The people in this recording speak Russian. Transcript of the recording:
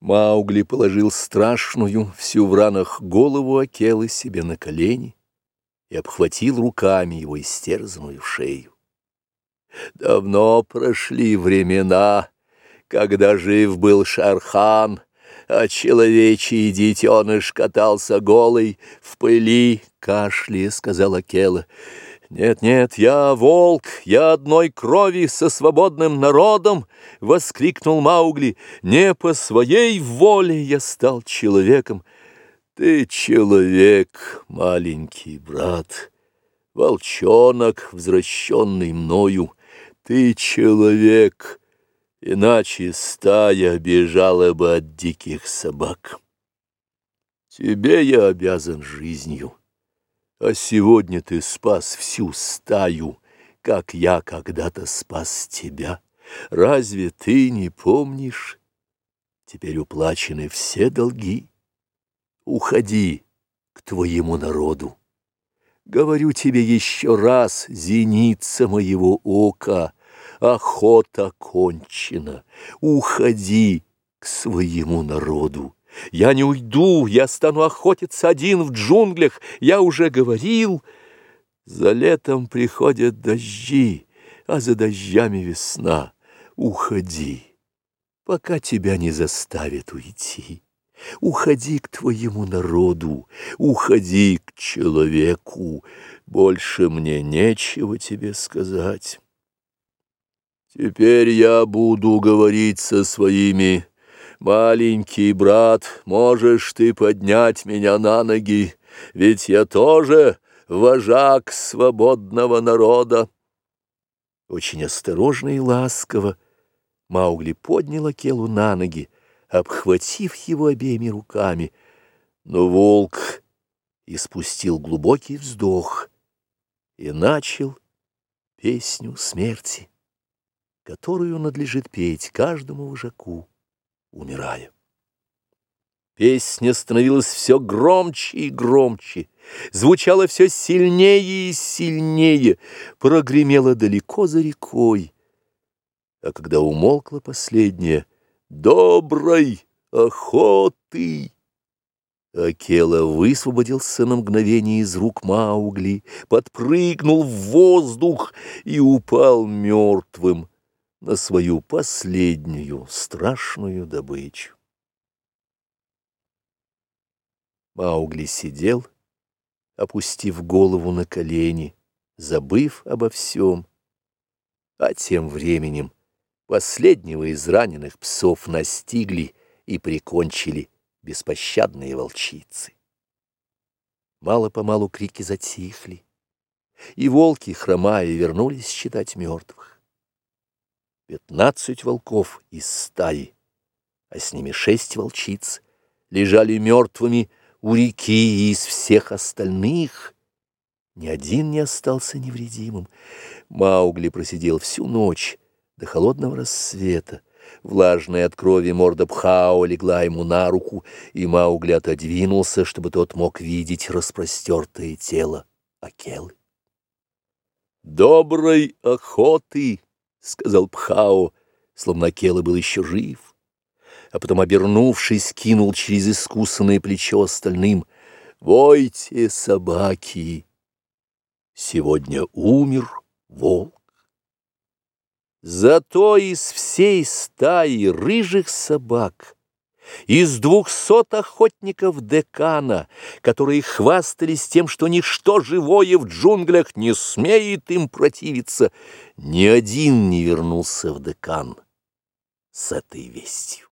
Маугли положил страшную, всю в ранах голову Акелы себе на колени и обхватил руками его истерзанную шею. Давно прошли времена, когда жив был Шархан, а человечий детеныш катался голый в пыли, кашляя, сказал Акела. «Нет-нет, я волк, я одной крови со свободным народом!» — воскликнул Маугли. «Не по своей воле я стал человеком!» «Ты человек, маленький брат, волчонок, возвращенный мною, ты человек, иначе стая бежала бы от диких собак. Тебе я обязан жизнью». А сегодня ты спас всю стаю, как я когда-то спас тебя. Разве ты не помнишь? Теперь уплачены все долги. Уходи к твоему народу. Говорю тебе еще раз, зеница моего ока, охота кончена. Уходи к своему народу. Я не уйду, я стану охотиться один в джунглях, я уже говорил. За летом приходят дожди, а за дождями весна. Уходи, пока тебя не заставят уйти. Уходи к твоему народу, уходи к человеку. Больше мне нечего тебе сказать. Теперь я буду говорить со своими «Маленький брат, можешь ты поднять меня на ноги, ведь я тоже вожак свободного народа». Очень осторожно и ласково Маугли поднял Акелу на ноги, обхватив его обеими руками, но волк испустил глубокий вздох и начал песню смерти, которую надлежит петь каждому вожаку умирая. Песня становилась все громче и громче, звучала все сильнее и сильнее, прогремела далеко за рекой. А когда умолкла последняя «Доброй охоты!» Акела высвободился на мгновение из рук Маугли, подпрыгнул в воздух и упал мертвым на свою последнюю страшную добычу. Маугли сидел, опустив голову на колени, забыв обо всем, а тем временем последнего из раненых псов настигли и прикончили беспощадные волчицы. Мало-помалу крики затихли, и волки, хромая, вернулись считать мертвых. Пятнадцать волков из стаи, а с ними шесть волчиц, лежали мертвыми у реки, и из всех остальных ни один не остался невредимым. Маугли просидел всю ночь до холодного рассвета. Влажная от крови морда Пхао легла ему на руку, и Маугли отодвинулся, чтобы тот мог видеть распростертое тело Акелы. «Доброй охоты!» — сказал Пхао, словно Акела был еще жив, а потом, обернувшись, кинул через искусанное плечо остальным. «Войте, собаки! Сегодня умер волк!» Зато из всей стаи рыжих собак — из двухсот охотников декана, которые хвастались тем, что ничто живое в джунглях не смеет им противиться, ни один не вернулся в декан с этой вестью.